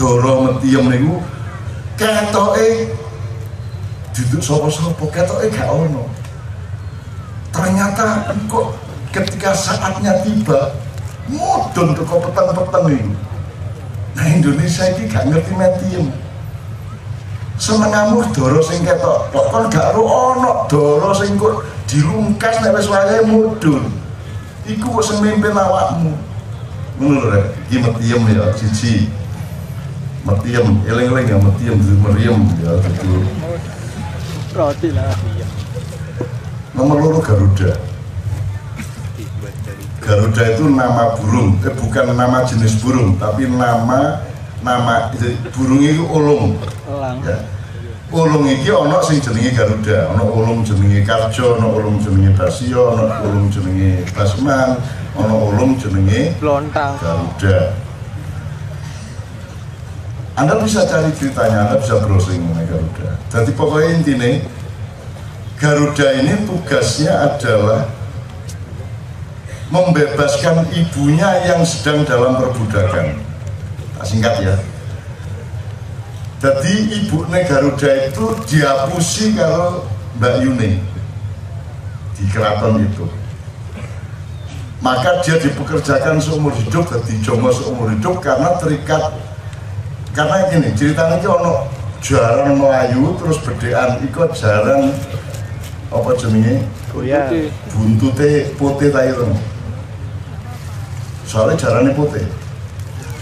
Doro Metiem niku ketoke duduk sapa-sapa ketoke gak ono. Ternyata kok ketika saatnya tiba mudun teko peteng-peteng itu. Nah Indonesia ini gak ngerti metiem. Semengamu doro sing ketok, kok kon gak ro ono doro sing kok dirungkas nek wis wayahe mudun. Iku kok sing mimpin awakmu. Ngono lho iki metiem ya siji. Metiem, eling-eling ya metiem, meriem ya gitu. Roti lah. Nomor loro Garuda. Garuda itu nama burung, eh, bukan nama jenis burung, tapi nama nama itu, burung itu ulung. Ya. Ulung iki ana sing jenenge Garuda, ana ulung jenenge Karjo, ana ulung jenenge Basio, ana ulung jenenge Basman, ana ulung jenenge Blontang. Garuda. Anda bisa cari ceritanya, Anda bisa browsing mengenai Garuda. Jadi pokoknya intinya Garuda ini tugasnya adalah membebaskan ibunya yang sedang dalam perbudakan. Tak singkat ya. Jadi ibu Garuda itu dihapusi kalau Mbak Yuni di keraton itu. Maka dia dipekerjakan seumur hidup, jadi jomo seumur hidup karena terikat karena gini ceritanya ini ono jarang melayu terus bedean ikut jarang apa jenenge? Goyang. buntute putih ta itu. Soalnya jarane putih.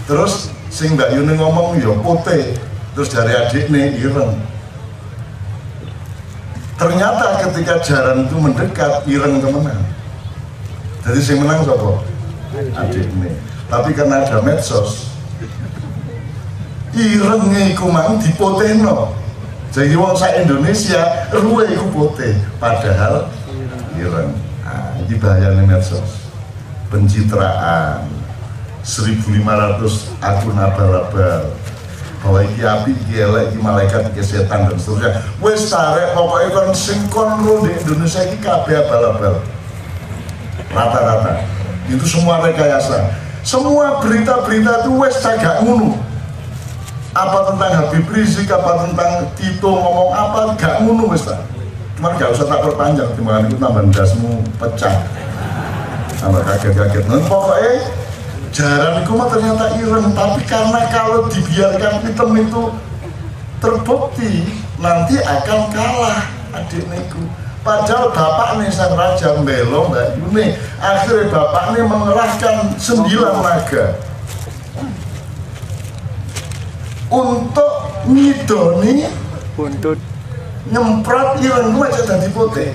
Terus sing Mbak Yuni ngomong ya putih. Terus dari adik nih ireng. Ternyata ketika jaran itu mendekat ireng temenan jadi sing menang siapa? adik nih. Tapi karena ada medsos irenge iku mang dipotehno jadi wong sak Indonesia ruwe iku putih padahal ireng nah, ini bahayanya medsos. Pencitraan. 1500 akun abal-abal. Bahwa iki api, iki elek, iki malaikat, iki setan dan seterusnya. Wes tarik pokoknya kan singkon lu di Indonesia ini kabeh abal-abal. Rata-rata. Itu semua rekayasa. Semua berita-berita itu wes cagak ngunu apa tentang Habib Rizik, apa tentang Tito ngomong apa, gak ngunu wes tak cuman gak usah tak perpanjang, di mana itu tambah dasmu pecah. Tambah kaget-kaget. Nah, pokoknya jaran itu mah ternyata ireng. Tapi karena kalau dibiarkan hitam itu terbukti nanti akan kalah adik niku padahal bapak nih sang raja mbelo mbak Yuni akhirnya bapak nih mengerahkan sembilan naga untuk ngidoni Buntut. nyemprot ireng gue aja tadi putih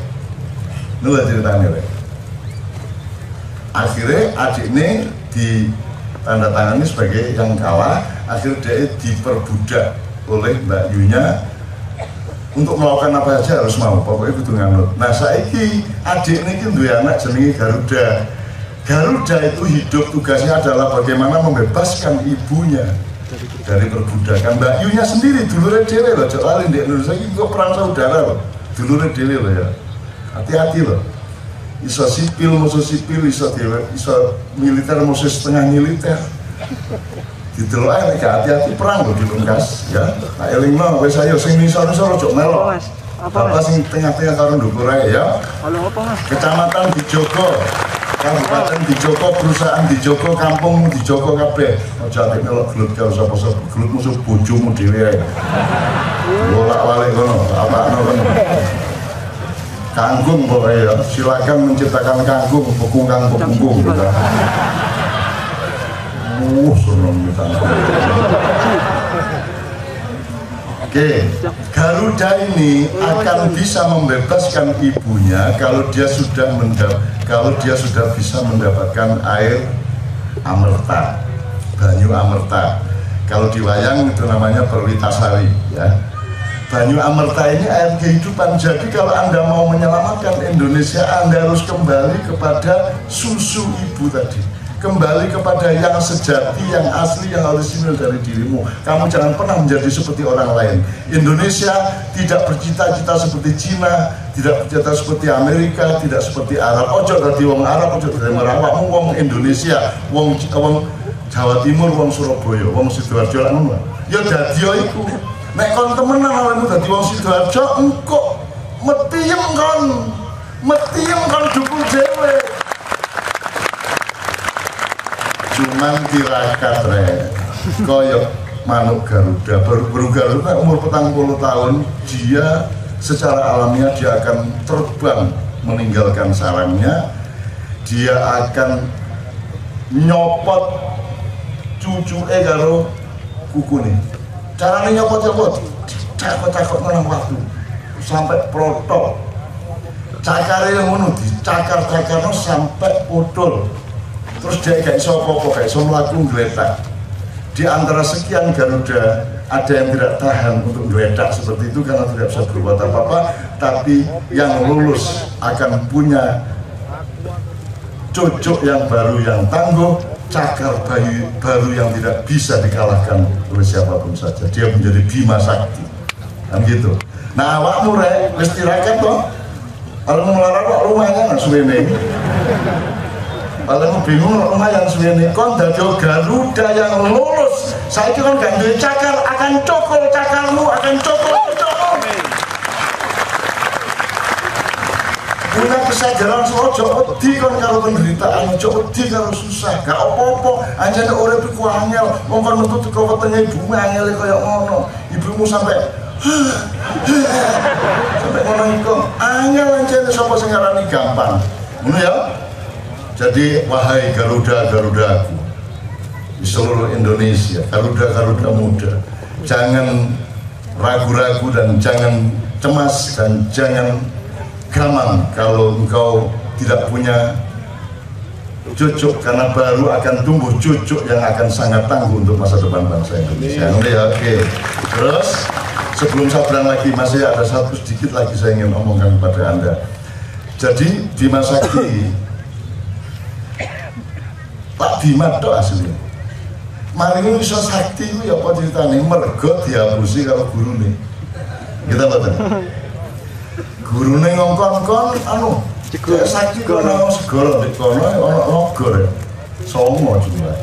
Nula ceritanya Rek. akhirnya adik ini di tanda tangani sebagai yang kalah akhirnya dia diperbudak oleh Mbak Yunya untuk melakukan apa saja harus mau. Pokoknya kudu nganut. Nah saiki adik ini kan dua anak jenenge Garuda. Garuda itu hidup tugasnya adalah bagaimana membebaskan ibunya dari perbudakan. Mbak Yunya sendiri dulurnya dewe loh Cok. Alin di Indonesia ini kok perang saudara loh dulurnya dewe loh ya. Hati-hati loh iso sipil musuh sipil iso dewe iso militer musuh setengah militer. Gitu loh ayo hati-hati perang loh di Lungas ya. Nah eling no wes ayo sing nisor ojo melo? Apa sing tengah-tengah karo ndukur ae ya. Halo apa mas? Kecamatan di Kabupaten di Joko, perusahaan di Joko, kampung di Joko kabeh. Aja nek melok gelut karo sapa-sapa, gelut musuh bojomu dhewe ae. Bolak-balik kono, apakno kono. Kangkung pokoknya ya, silakan menciptakan kangkung, pekungkang pekungkung gitu. Uh, seneng kita. Oke, Garuda ini akan bisa membebaskan ibunya kalau dia sudah mendap kalau dia sudah bisa mendapatkan air amerta, banyu amerta. Kalau di wayang itu namanya perwitasari, ya. Banyu amerta ini air kehidupan. Jadi kalau anda mau menyelamatkan Indonesia, anda harus kembali kepada susu ibu tadi kembali kepada yang sejati, yang asli, yang orisinil dari dirimu. Kamu jangan pernah menjadi seperti orang lain. Indonesia tidak bercita-cita seperti Cina, tidak bercita seperti Amerika, tidak seperti Arab. Ojo dari wong Arab, ojo dari Merawakmu, wong Indonesia, wong wong Jawa Timur wong Surabaya wong Sidoarjo lan ngono ya dadi iku nek kon temenan awakmu dadi wong Sidoarjo engko metiem kon metiem kon dukung dhewe cuman tirakat re koyok manuk Garuda. Baru Garuda umur petang puluh tahun dia secara alamiah dia akan terbang meninggalkan sarangnya dia akan nyopot cucu eh karo kuku nih caranya nyopot nyopot cakot cakot nang waktu sampai protol cakare yang ngono dicakar cakar sampai udul terus dia gak iso apa-apa gak iso melaku geletak di antara sekian Garuda ada yang tidak tahan untuk geletak seperti itu karena tidak bisa berbuat apa-apa tapi yang lulus akan punya cucuk yang baru yang tangguh cakar bayi baru yang tidak bisa dikalahkan oleh siapa pun saja. Dia menjadi bima sakti. Kan gitu. Nah awakmu rek wis tirakat toh? Kalau melarat kok rumahnya nggak suwene kalau bingung lumayan suwene kon dadi Garuda yang lulus saya kan gak duwe cakar. Akan cokol cakarmu akan cokol cokol. Punya kesadaran ojo wedi kon karo penderitaan ojo wedi karo susah. Gak apa-apa. Anjane urip iku angel. Wong kon metu teko wetenge ibumu angel kaya ngono. Ibumu sampai sampai ngono iku. Angel anjane sapa sing ngarani gampang. Ngono ya jadi wahai Garuda Garudaku di seluruh Indonesia Garuda Garuda muda jangan ragu-ragu dan jangan cemas dan jangan gamang kalau engkau tidak punya cucuk karena baru akan tumbuh cucuk yang akan sangat tangguh untuk masa depan bangsa Indonesia. Oke. Terus sebelum saya berang lagi masih ada satu sedikit lagi saya ingin omongkan kepada anda. Jadi di masa kini Pak Bima itu asli. Mari ini bisa sakti itu ya apa ceritanya mergo dihapusi kalau guru nih. Kita betul gurune ngongkon-kon anu cek sakti kono segoro. di kono ono logor songo juga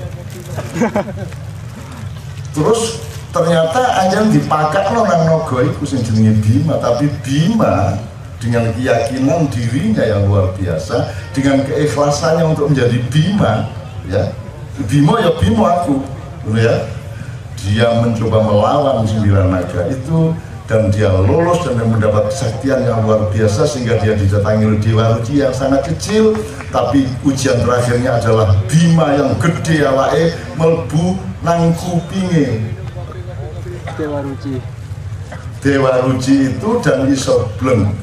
terus ternyata anjing dipakai lo nang nogo sing jenenge Bima tapi Bima dengan keyakinan dirinya yang luar biasa dengan keikhlasannya untuk menjadi Bima ya. Bima ya Bima aku. Ya. Dia mencoba melawan sembilan naga itu dan dia lolos dan mendapat kesaktian yang luar biasa sehingga dia didatangi oleh Dewa Ruci yang sangat kecil. Tapi ujian terakhirnya adalah Bima yang gede awake melbu nang kupinge. Dewa Ruci. Dewa Ruci itu dan iso bleng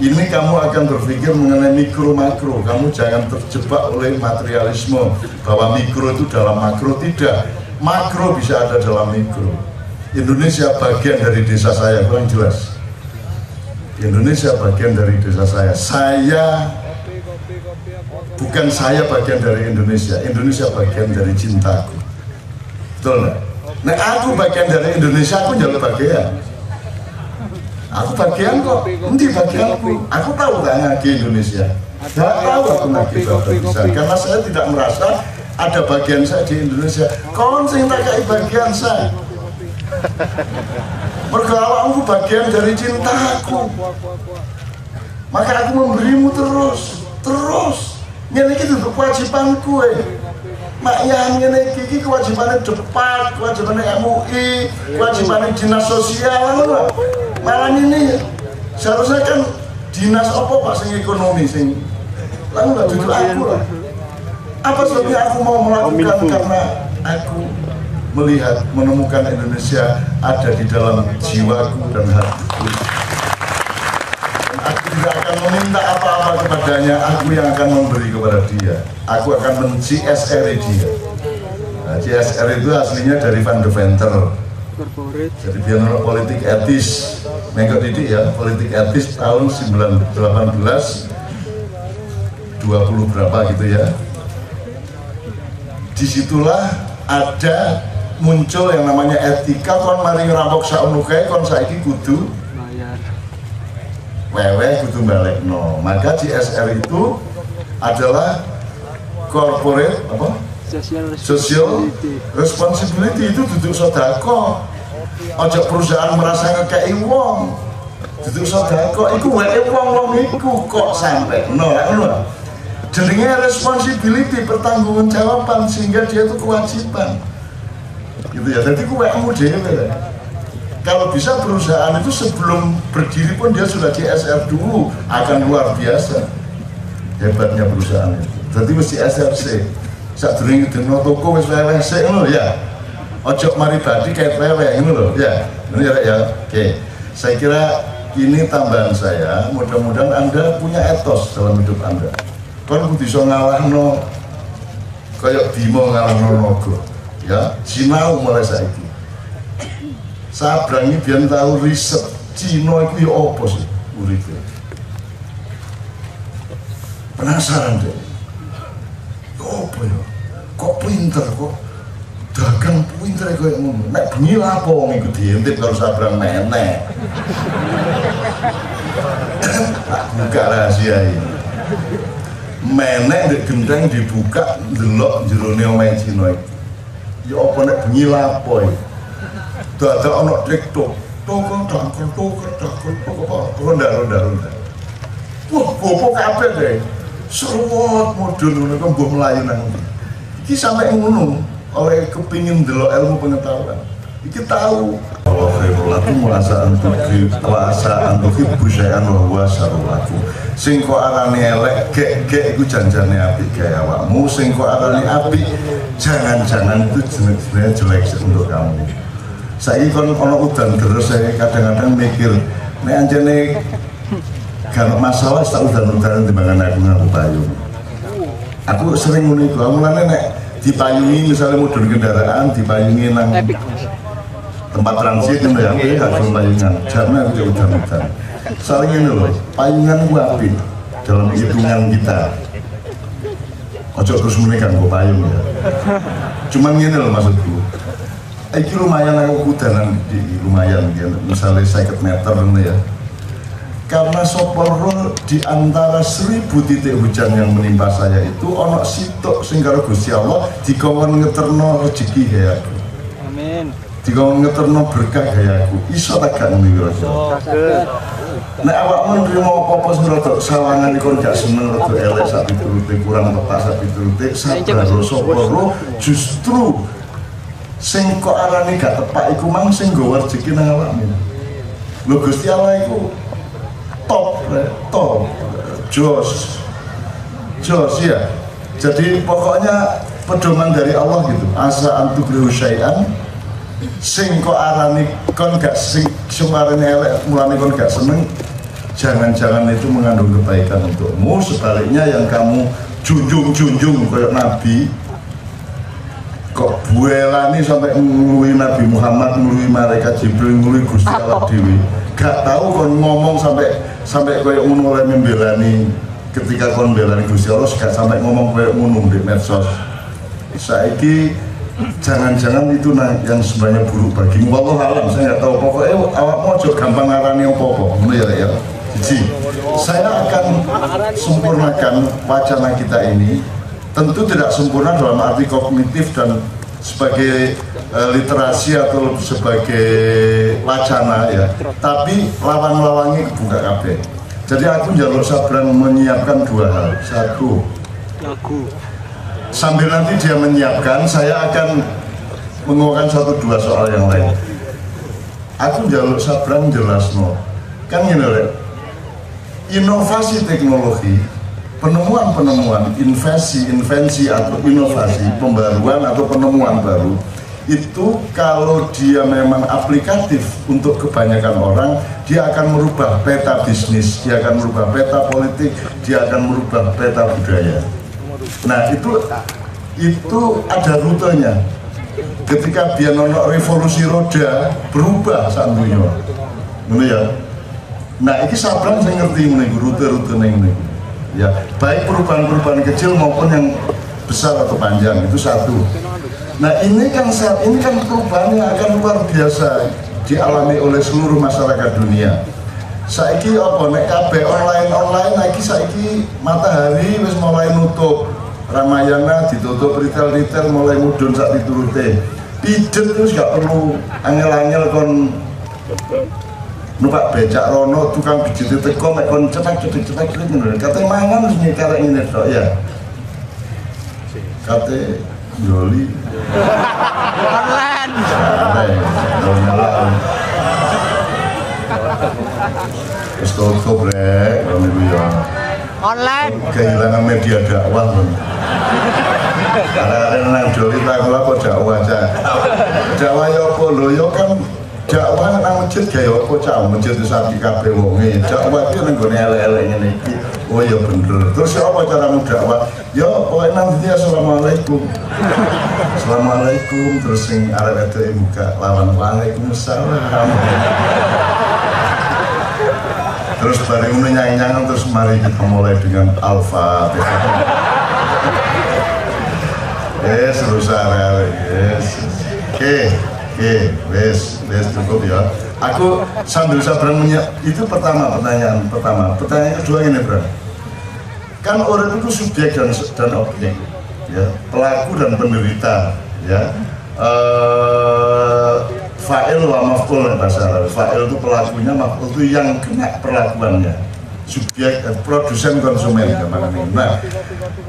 ini kamu akan berpikir mengenai mikro makro kamu jangan terjebak oleh materialisme bahwa mikro itu dalam makro tidak makro bisa ada dalam mikro Indonesia bagian dari desa saya, kurang jelas. Indonesia bagian dari desa saya. Saya bukan saya bagian dari Indonesia. Indonesia bagian dari cintaku. Betul nggak? Nah aku bagian dari Indonesia, aku jalur bagian. Aku bagian kok, nanti bagianku. Aku tahu tak ngagi Indonesia. Gak tahu aku ngagi bahasa karena saya tidak merasa ada bagian saya di Indonesia. Kau sing tak bagian saya. Mergo awakmu bagian dari cintaku. Maka aku memberimu terus, terus. Iki itu kewajibanku eh. Mak yang ngene iki iki kewajibannya depan, kewajibannya MUI, kewajibannya dinas sosial Malah ini seharusnya kan dinas apa Pak sing ekonomi sing lalu nggak duduk aku lah. Apa sebabnya aku mau melakukan karena aku melihat menemukan Indonesia ada di dalam jiwaku dan hatiku. Aku tidak akan meminta apa-apa kepadanya, aku yang akan memberi kepada dia. Aku akan men-CSR dia. Nah, CSR itu aslinya dari Van de Venter. Jadi dia politik etis. Mengkot ini ya, politik etis tahun 1918 20 berapa gitu ya. Di situlah ada muncul yang namanya etika kon mari ngerampok sauno kae kon saiki kudu wewe kudu balik no maka CSR itu adalah corporate apa Social responsibility. itu duduk sodako. Ojo perusahaan merasa ngekei wong. Duduk sodako iku wae wong wong iku kok sampai. Nolak nolak jenenge responsibility pertanggungjawaban jawaban sehingga dia itu kewajiban. Gitu ya jadi kue kamu dewe kalau bisa perusahaan itu sebelum berdiri pun dia sudah di SR dulu akan luar biasa hebatnya perusahaan itu. Jadi mesti SRC itu no toko wis wewe sik ngono ya. Ojo mari badi kayak wewe ngono lho ya. Ini ya ya? Oke. Saya kira ini tambahan saya mudah-mudahan anda punya etos dalam hidup anda. Kudu iso ngalahno kayak Bimo ngalahno Nogo ya. Sinau mulai saiki. Sabrangi biar tahu riset Cina itu ya apa sih uripe penasaran deh apa ya? Kok pinter kok dagang pinter kayak ngono? Nek bengi lapo wong iku diintip karo sabrang nenek? Tak buka rahasia ini. Menek di gendeng dibuka delok jerone omahe Cina iki. Ya apa nek bengi lapo iki? Dadak ana TikTok. Toko dangkon toko dangkon toko ronda ronda ronda wah gopo kabeh deh seruat ngono kok mbok mlayu nang ndi iki sampe ngono oleh kepingin delok ilmu pengetahuan. Iki tahu. Allah khairul lakum wa asa antum wa asa antum busyai'an wa huwa syarrul lakum sing kok arane elek gek gek iku janjane apik gawe awakmu. Sing kok arane apik jangan-jangan itu jenis-jenis jelek untuk kamu. Saya kon ono udan terus saya kadang-kadang mikir nek anjene gak masalah tak udan-udanan timbangan aku ngaku payung aku sering ngono iku. Mulane nek dipayungi misalnya mudun kendaraan dipayungi nang tempat transit itu ya. Aku gak cuma payungan. Jamnya aku udan-udan saling ini loh payungan gua api dalam hitungan kita. Ojo terus menikah gua payung ya. Cuman gini loh maksudku. Iki lumayan aku kudanan di lumayan ya, misalnya saya meter gitu ya. Karena soporo di antara seribu titik hujan yang menimpa saya itu ono sitok karo Gusti Allah dikongkon ngeterno rezeki ya aku. Amin. Dikongkon ngeterno berkah ya aku. Iso tak gak ngono kira Saged. Nek awakmu nrimo apa-apa sing rada sawangan iku gak seneng rada elek sak piturute kurang tepat sak piturute sabar soporo justru sing kok arane gak tepak iku mang sing nggawa rezeki nang awakmu. Lho Gusti Allah iku top, top, jos, jos ya. Jadi pokoknya pedoman dari Allah gitu. Asa antubrihu syai'an. Sing kok arane kon gak sing sumarane elek mulane kon gak seneng jangan-jangan itu mengandung kebaikan untukmu. Sebaliknya yang kamu junjung-junjung kayak Nabi kok buelani sampai ngului Nabi Muhammad ngului malaikat Jibril ngului Gusti Allah Dewi. Gak tahu kon ngomong sampai sampai kayak ngono oleh membelani ketika kon belani Gusti Allah gak sampai ngomong kayak ngono di medsos. Saiki jangan-jangan itu nah yang sebenarnya buruk bagimu. Wallah alam saya nggak tahu pokoknya awakmu aja gampang ngarani apa-apa. Ngono ya Rek, ya? Jadi, saya akan sempurnakan wacana kita ini. Tentu tidak sempurna dalam arti kognitif dan sebagai eh, literasi atau sebagai wacana ya. Tapi lawang-lawangi kebuka kabeh. Jadi aku jalur sabran menyiapkan dua hal. Satu Lagu. sambil nanti dia menyiapkan saya akan mengeluarkan satu dua soal yang lain. Aku jalur sabran jelas no kan gini Rek. inovasi teknologi penemuan-penemuan invasi invensi atau inovasi pembaruan atau penemuan baru itu kalau dia memang aplikatif untuk kebanyakan orang dia akan merubah peta bisnis dia akan merubah peta politik dia akan merubah peta budaya. Nah itu itu ada rutenya. Ketika dia nonok revolusi roda berubah saat dunia. Ngono ya? Nah ini sabran saya ngerti ini rute-rute ini ya baik perubahan-perubahan kecil maupun yang besar atau panjang itu satu nah ini kan saat ini kan perubahan yang akan luar biasa dialami oleh seluruh masyarakat dunia. Saiki apa? Nek kabeh online online lagi saiki matahari wis mulai nutup. Ramayana ditutup retail-retail mulai mudun saat diturute pijet terus gak perlu angel-angel kon numpak becak rono tukang pijit teko mek kon cetak cetak cetak ngono. Kate mangan terus karek ngene tok ya. Kate Yoli. Online. Orlan. Wis tutup rek, kon iki ya. Orlan. Kehilangan media dakwah. Karena nang Yoli tak kok dakwah aja. Dakwah yo apa lho, yo kan dakwah nang masjid gaya apa cah masjid itu sapi kabeh wonge. Dakwah ki nang gone elek-elek ngene iki. Oh ya bener. Terus ya apa caramu dakwah? Ya pokoknya nanti assalamualaikum. Assalamualaikum terus sing arek itu buka lawan waalaikumsalam. Terus bareng nyanyi-nyanyi terus mari kita mulai dengan Al-Fatihah. Yes, rusak yes. Oke, oke, wes, wes cukup ya. Aku sambil sabar menyiap, itu pertama pertanyaan pertama. Pertanyaan kedua ini bro. Kan orang itu subjek dan dan objek, ya, pelaku dan penderita, ya. Eh, fa'il wa maf'ul bahasa Arab. Fa'il itu pelakunya, maf'ul itu yang kena perlakuannya. Subjek, eh, produsen konsumen ke mana ini. Nah,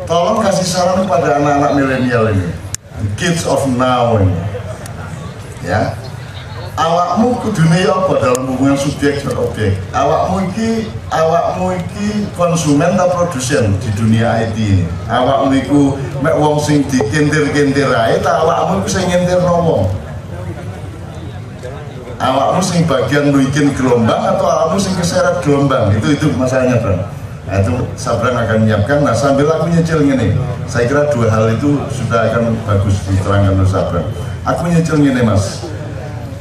tolong kasih saran pada anak-anak milenial ini, kids of now ini, ya. Awakmu kudune apa dalam hubungan subjek dan objek? Awakmu iki, awakmu iki konsumen atau produsen di dunia IT ini? Awakmu iku mek wong sing dikintir-kintir ae, ta awakmu iku sing ngintirno wong? awakmu sing bagian bikin gelombang atau awakmu sing keseret gelombang itu itu masalahnya bro nah, itu Sabran akan menyiapkan nah sambil aku nyicil gini saya kira dua hal itu sudah akan bagus diterangkan oleh Sabran aku nyicil gini mas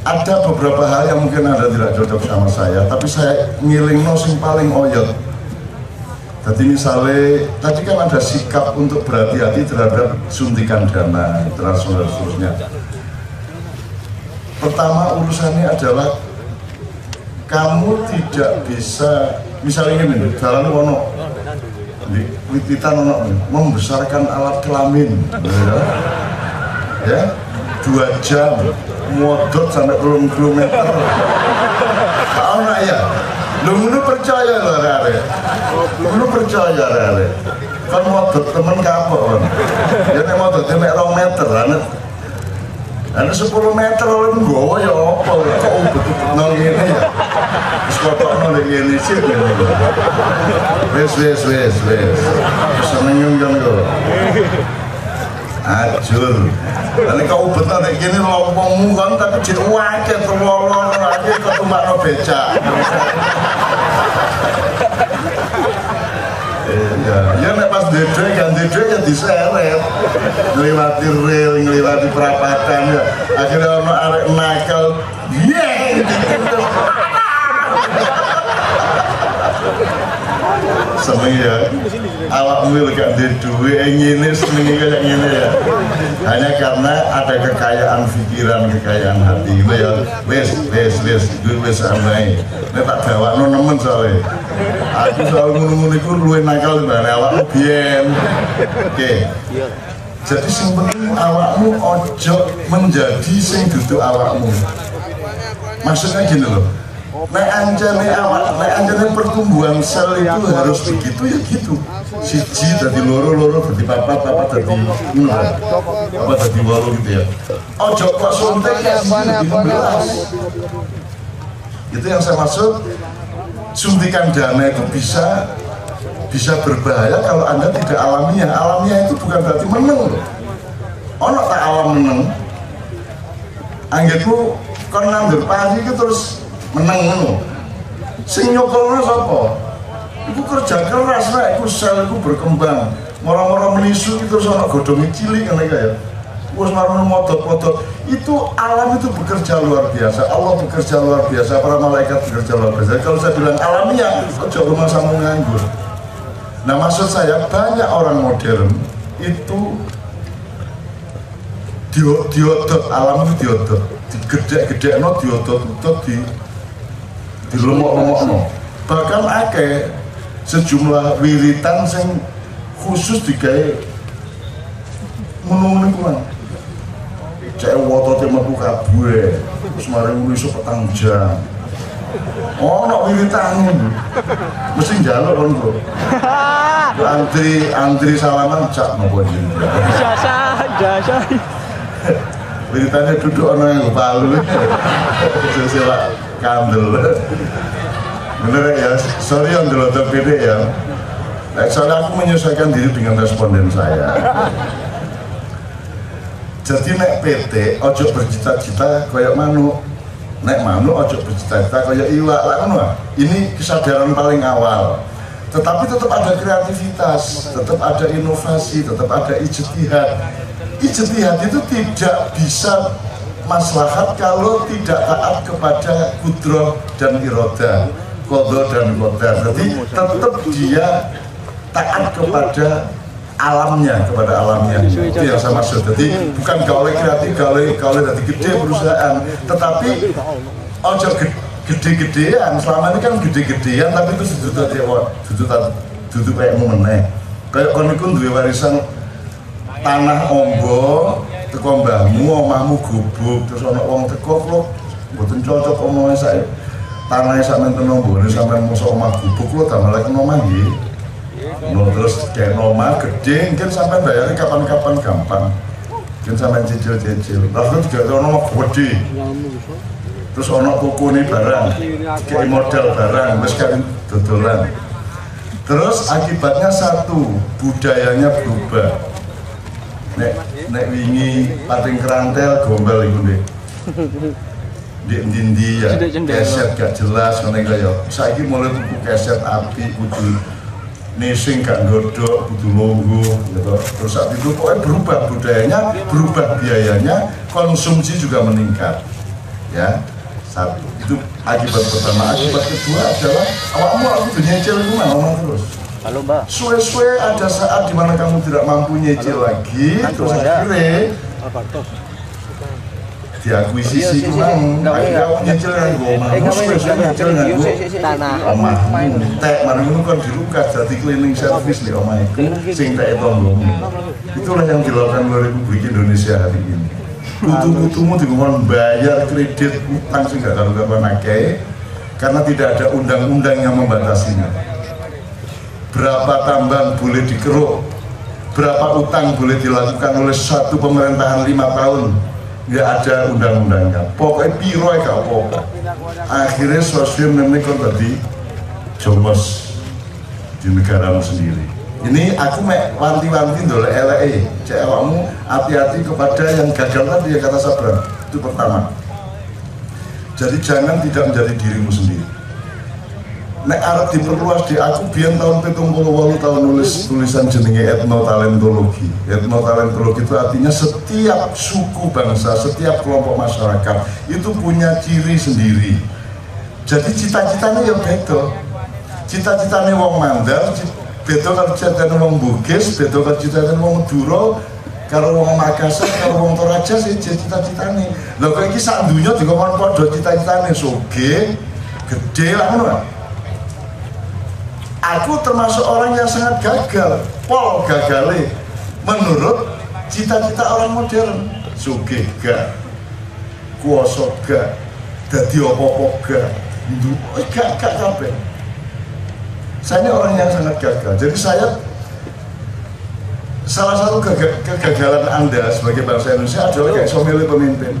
ada beberapa hal yang mungkin ada tidak cocok sama saya tapi saya ngiling no sing paling oyot. Jadi misalnya tadi kan ada sikap untuk berhati-hati terhadap suntikan dana transfer dan seterusnya. Pertama urusannya adalah kamu tidak bisa misalnya ini jalan wono di wititan membesarkan alat kelamin ya, ya dua jam modot sampai belum kilometer nggak ya lu lu percaya rare lu percaya rare kan modot temen kapok kan nek modot mek rong meter anak Ana 10 meter oleh nggawa ya apa kok betul nang ngene ya. Kotokno nek ngene sih ngene. Wis wis wis wis. Seneng yo kok. Ajur. Lah kok ubet nek kene lompongmu kan tapi jek wake terwolong lagi ketumbakno becak. Ya nek pas dede kan dede ya diseret. Ngliwati rel, ngliwati perapatan ya. Akhirnya ono arek nakal. Ye. Seneng ya. Awakmu gak duwe ngene seneng kayak ngene ya. Hanya karena ada kekayaan pikiran, kekayaan hati gitu ya. Wes, wes, gue wes amai. Nek tak gawakno nemen soalnya. Aku selalu ngono-ngono iku luwih nakal dibanding awakmu biyen. Oke. Jadi sing penting awakmu ojo menjadi sing duduk awakmu. Maksudnya gini loh. Nek anjane awak, nek anjane pertumbuhan sel itu harus begitu ya gitu. Siji tadi loro loro tadi papat papat tadi kan. Apa tadi walu gitu ya. Ojo kok suntik ya Itu yang saya maksud suntikan dana itu bisa bisa berbahaya kalau anda tidak alamiah alamiah itu bukan berarti menang loh ono tak alam menang anggitku kon nandur padi itu terus menang ngono. Sing nyokolnya sapa? Iku kerja keras lah iku sel iku berkembang. Moro-moro menisu itu ono godhonge cilik ngene kayak wis marun modot-modot. Itu alam itu bekerja luar biasa. Allah bekerja luar biasa para malaikat bekerja luar biasa. Kalau saya bilang alamiah ojo rumah samu nganggur. Nah maksud saya banyak orang modern itu dio diodot. Alam itu diodot. Digedek-gedek no diodot diodot di di lemok no bahkan ake sejumlah wiritan sing khusus digawe ngono niku kan cek wotote metu kabeh terus mari iso petang jam Oh, nak wiwitane. Mesti njaluk kon bro. Antri antri salaman cak nopo iki. Jasa, jasa. Wiwitane duduk ana yang palu. Sesela kandel. Bener ya, sorry yang dulu beda ya. Nah, soalnya aku menyesuaikan diri dengan responden saya. Jadi nek PT ojo bercita-cita kayak manuk. Nek manuk ojo bercita-cita kayak iwak lah ngono. Ini kesadaran paling awal. Tetapi tetap ada kreativitas, tetap ada inovasi, tetap ada ijtihad. Ijtihad itu tidak bisa maslahat kalau tidak taat kepada kudroh dan iroda kodo dan kodar. Jadi tetap dia taat kepada alamnya kepada alamnya. Itu yang saya maksud. Jadi bukan gawe kreatif gawe gawe dari gede perusahaan. Tetapi ojo gede-gedean. Selama ini kan gede-gedean tapi itu sudut dewa sudut sudut kayak meneh. Kayak konikun dua warisan tanah ombo teko mbahmu omahmu gubuk terus ana wong teko kok mboten cocok omongnya saya tanahnya sampean tenan mbone sampean musuh omah gubuk lo tambah lagi omah nggih. Terus kayak omah gede mungkin sampean bayarnya kapan-kapan gampang. Mungkin sampean cicil-cicil. Lalu juga ada omah gede terus ono kuku nih barang. Kayak model barang terus kan dodolan. Terus akibatnya satu budayanya berubah nek nek wingi pating kerantel gombel iku ndek di ndi ya keset gak jelas ngene kaya saiki mulai tuku keset api kudu nising gak godok kudu longgo gitu. Terus saat itu pokoknya berubah budayanya berubah biayanya konsumsi juga meningkat ya. Satu itu akibat pertama. Akibat kedua adalah awakmu aku nyecil rumah ngomong terus Halo mbak. Suwe-suwe ada saat di mana kamu tidak mampu nyicil lagi, terus akhirnya diakuisisi kurang, akhirnya kamu nyicil kan gue mau suwe-suwe nyicil kan gue Tanah. omah tek mana itu kan dirukat jadi cleaning service di omah itu. Sing tek itu itulah yang dilakukan oleh Republik Indonesia hari ini. Kutu-kutumu dikongkon bayar kredit utang sih gak karu-karuan akeh karena tidak ada undang-undang yang membatasinya berapa tambang boleh dikeruk berapa utang boleh dilakukan oleh satu pemerintahan lima tahun? Nggak ada undang-undangnya. Pokoknya piro ya apa akhirnya sosial nenek kon tadi jomos di negaramu sendiri. Ini aku mek wanti-wanti dole LE cek awakmu hati-hati kepada yang gagal tadi ya kata Sabra itu pertama. Jadi jangan tidak menjadi dirimu sendiri nek arep diperluas di aku biyen tahun 78 tahun nulis tulisan jenenge etnotalentologi. Etnotalentologi itu artinya setiap suku bangsa, setiap kelompok masyarakat itu punya ciri sendiri. Jadi cita-citanya ya beda. Cita-citanya wong Mandar, beda karo cita-citanya wong Bugis, beda karo cita-citanya wong Madura, karo wong Makassar, karo wong Toraja sih cita-citane. Lha kok iki sak donya dikon padha cita-citane soge, gede lah ngono aku termasuk orang yang sangat gagal. Pol gagale. Menurut cita-cita orang modern. Sugih gak kuoso gak dadi opo-opo gak oh, gak gak kabeh saya ini orang yang sangat gagal. Jadi saya salah satu kegagalan anda sebagai bangsa Indonesia adalah kayak so milih pemimpin.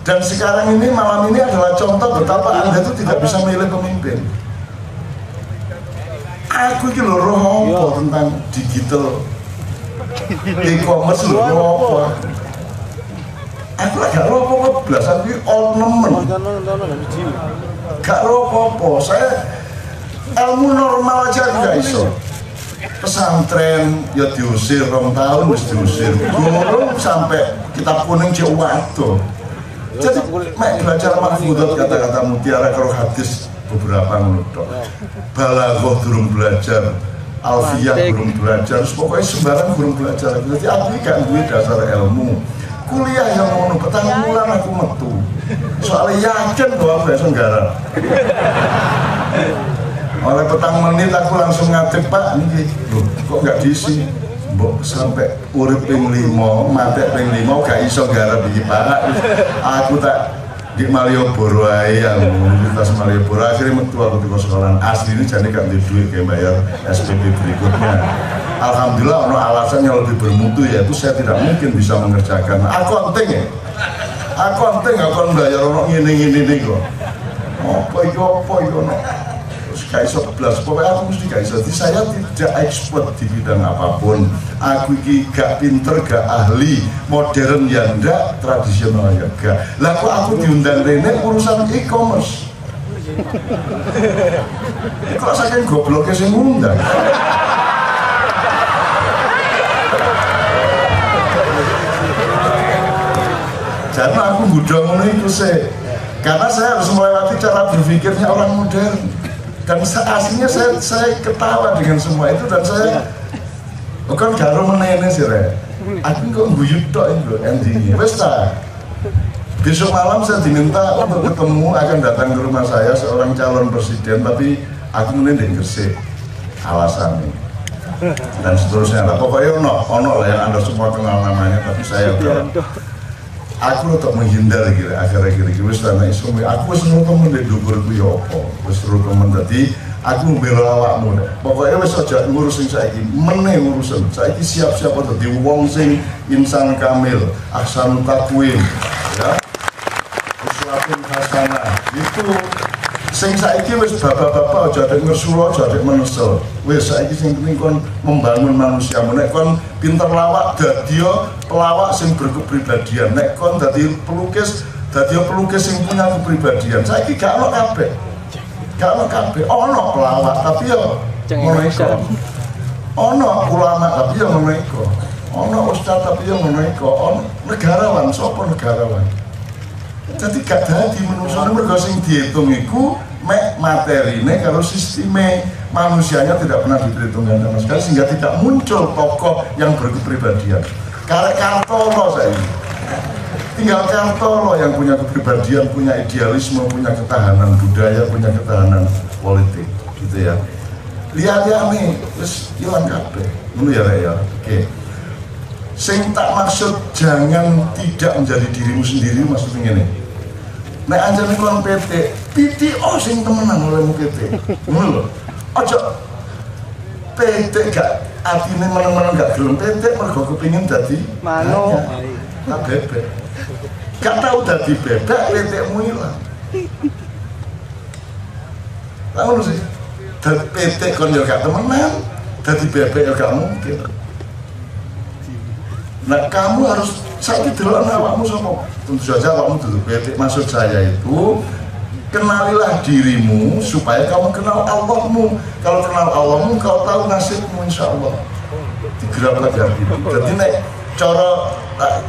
Dan sekarang ini malam ini adalah contoh betapa anda itu tidak bisa milih pemimpin aku iki lho roh apa tentang digital? E-commerce lho roh apa? aku lah gak roh apa belasan kuwi ornamen. Gak roh apa saya ilmu normal aja aku gak iso. Pesantren ya diusir rong tahun wis diusir. Guru sampai kitab kuning cek waduh. Jadi mek belajar mahfudat kata-kata mutiara karo hadis beberapa menurut balagoh durung belajar alfiah belum belajar pokoknya sembarang belum belajar. Jadi aku gak duit dasar ilmu. Kuliah yang mau petang bulan aku metu. Soalnya yakin bahwa besok nggarap. Oleh petang menit aku langsung ngadek pak ini loh, kok nggak diisi? Mbok sampai urip ping lima, mati ping lima gak iso garap iki Pak. Aku tak di Malioboro ae yang universitas Malioboro. Akhirnya metu aku di sekolahan asli ini jadi gak duit kayak bayar SPP berikutnya. Alhamdulillah ono alasan yang lebih bermutu yaitu saya tidak mungkin bisa mengerjakan. Aku penting ya? Aku penting aku bayar orang ini ini ini kok. Apa itu apa terus gak belas pokoknya aku mesti gak jadi saya tidak expert di bidang apa pun. Aku iki gak pinter gak ahli modern ya ndak tradisional ya gak. Kok aku diundang Rene urusan e-commerce? Kok saking gobloknya sih ngundang? Jadi aku gudang itu sih karena saya harus melewati cara berpikirnya orang modern dan aslinya saya, saya ketawa dengan semua itu dan saya bukan karo menene sih re. Aku kok guyut tok itu endingnya wes besok malam saya diminta untuk ketemu akan datang ke rumah saya seorang calon presiden tapi aku menendeng gresik. Alasannya dan seterusnya lah. Pokoknya ono ono lah yang anda semua kenal namanya tapi saya aku untuk menghindar gitu akhir-akhir iki wis ana iso aku wis temen di dhuwurku ya apa? Wis temen aku membela awakmu pokoknya wis aja ngurus sing saiki meneh urusan saiki siap-siap dadi wong sing insan kamil ahsan takwim ya. Uswatun hasanah itu sing saiki wis bapak-bapak aja ada ngersula aja ada menesel wis saiki sing penting kon membangun manusia. Nek kon pinter lawak dadi pelawak sing berkepribadian. Nek kon dadi pelukis dadi pelukis sing punya kepribadian. Saiki gak ono kabeh. Gak ono kabeh. Ono pelawak tapi yo ngono ono ulama tapi yo ngono ono ustaz tapi yo ngono ono negarawan sapa negarawan jadi gak dadi menungso. Mergo sing dihitung iku mek materine kalau sisteme. Manusianya tidak pernah diperhitungkan sama sekali sehingga tidak muncul tokoh yang berkepribadian. Karek Kartono saya ini tinggal Kartono yang punya kepribadian, punya idealisme, punya ketahanan budaya, punya ketahanan politik gitu ya. Lihat ya nih, terus hilang kabeh. Dulu ya ya oke. Sing tak maksud jangan tidak menjadi dirimu sendiri maksudnya ini nek anjane kon PT PT oh sing temenan olehmu PT ngono lho. Aja PT gak artinya menang-menang gak gelem petek mergo kepingin dadi mano tak bebek. Gak tau dadi bebek petekmu hilang tahu sih. Dadi petek kon yo gak temenan dadi bebek yo gak mungkin. Nah kamu harus sakit dulu awakmu sama tentu saja awakmu dulu petek maksud saya itu kenalilah dirimu supaya kamu kenal Allahmu kalau kenal Allahmu kau tahu nasibmu insya Allah. Digerak lagi itu jadi nek cara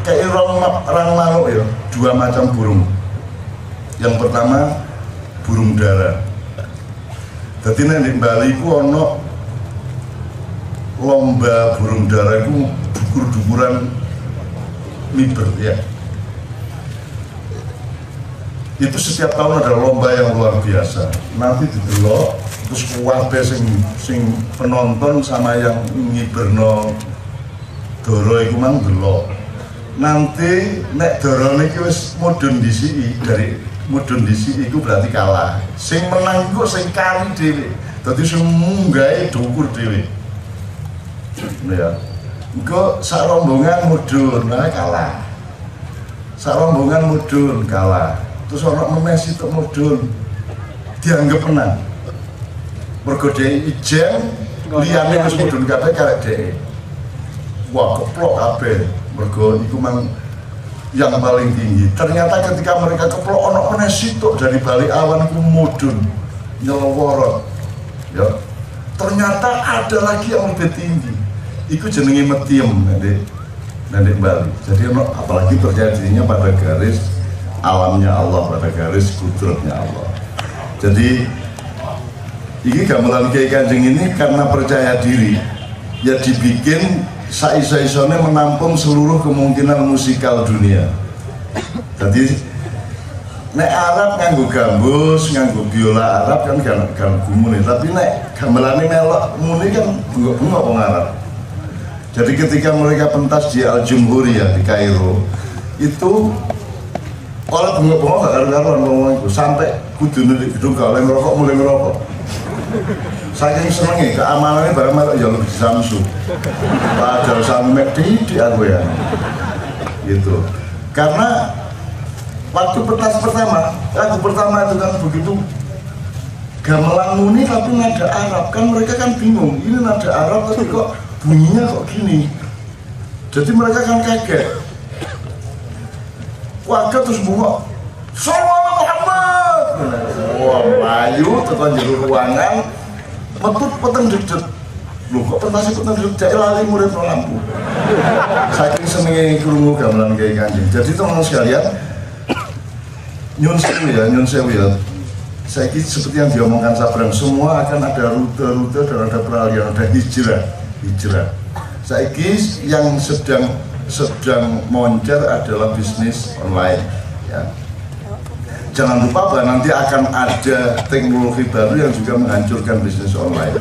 kayak orang orang ya dua macam burung. Yang pertama burung dara. Jadi nek di Bali ku ono lomba burung dara itu dukur-dukuran miber ya itu setiap tahun ada lomba yang luar biasa. Nanti didelok terus kuwabe sing sing penonton sama yang ngiberno doro iku mang delok. Nanti nek doro niki wis mudhun disi dari mudhun disi iku berarti kalah. Sing menang iku sing kali dhewe. Dadi sing munggahe dhukur ya engko sak rombongan mudhun nah kalah. Sak rombongan kalah terus orang meneh situ mudun dianggap menang. Mergo ijen liyane wis mudun kabeh karek dhek wah keplok kabeh. Mergo iku mang yang paling tinggi. Ternyata ketika mereka keplok ono meneh situ dari balik awan ku mudun nyeloworo ya. Ternyata ada lagi yang lebih tinggi. Itu jenenge metiem nanti nanti Bali jadi apalagi terjadinya pada garis alamnya Allah pada garis kudratnya Allah. Jadi ini gamelan kiai kanjeng ini karena percaya diri. Ya dibikin saisa-isone menampung seluruh kemungkinan musikal dunia. Jadi nek Arab nganggo gambus, nganggo biola Arab kan kan gumune, tapi nek gamelan melok muni kan bunga-bunga wong Arab. Jadi ketika mereka pentas di Al Jumhuriyah di Kairo itu orang bengok-bengok gak karuan ngomong itu sampai kudu di gedung gak oleh ngerokok mulai ngerokok. Saking senengnya keamanannya barang merek ya lebih Samsu. Padahal sampai di aku ya. Gitu. Karena waktu pentas pertama, lagu pertama itu kan begitu gamelan muni tapi nada Arab kan mereka kan bingung ini nada Arab tapi kok bunyinya kok gini jadi mereka kan kaget warga terus bunga Sallallahu Muhammad. Wah melayu tekan jadi ruangan. Metut peteng dedet lu kok pentasnya peteng dedet jahil lali murid no lampu saking senengnya kerungu gamelan kayak kanjeng. Jadi teman-teman sekalian nyun sewu ya nyun sewu ya. Saya kira seperti yang diomongkan Sabrang semua akan ada rute-rute dan ada peralihan ada hijrah hijrah. Saya kira yang sedang sedang moncer adalah bisnis online ya. Jangan lupa bahwa nanti akan ada teknologi baru yang juga menghancurkan bisnis online.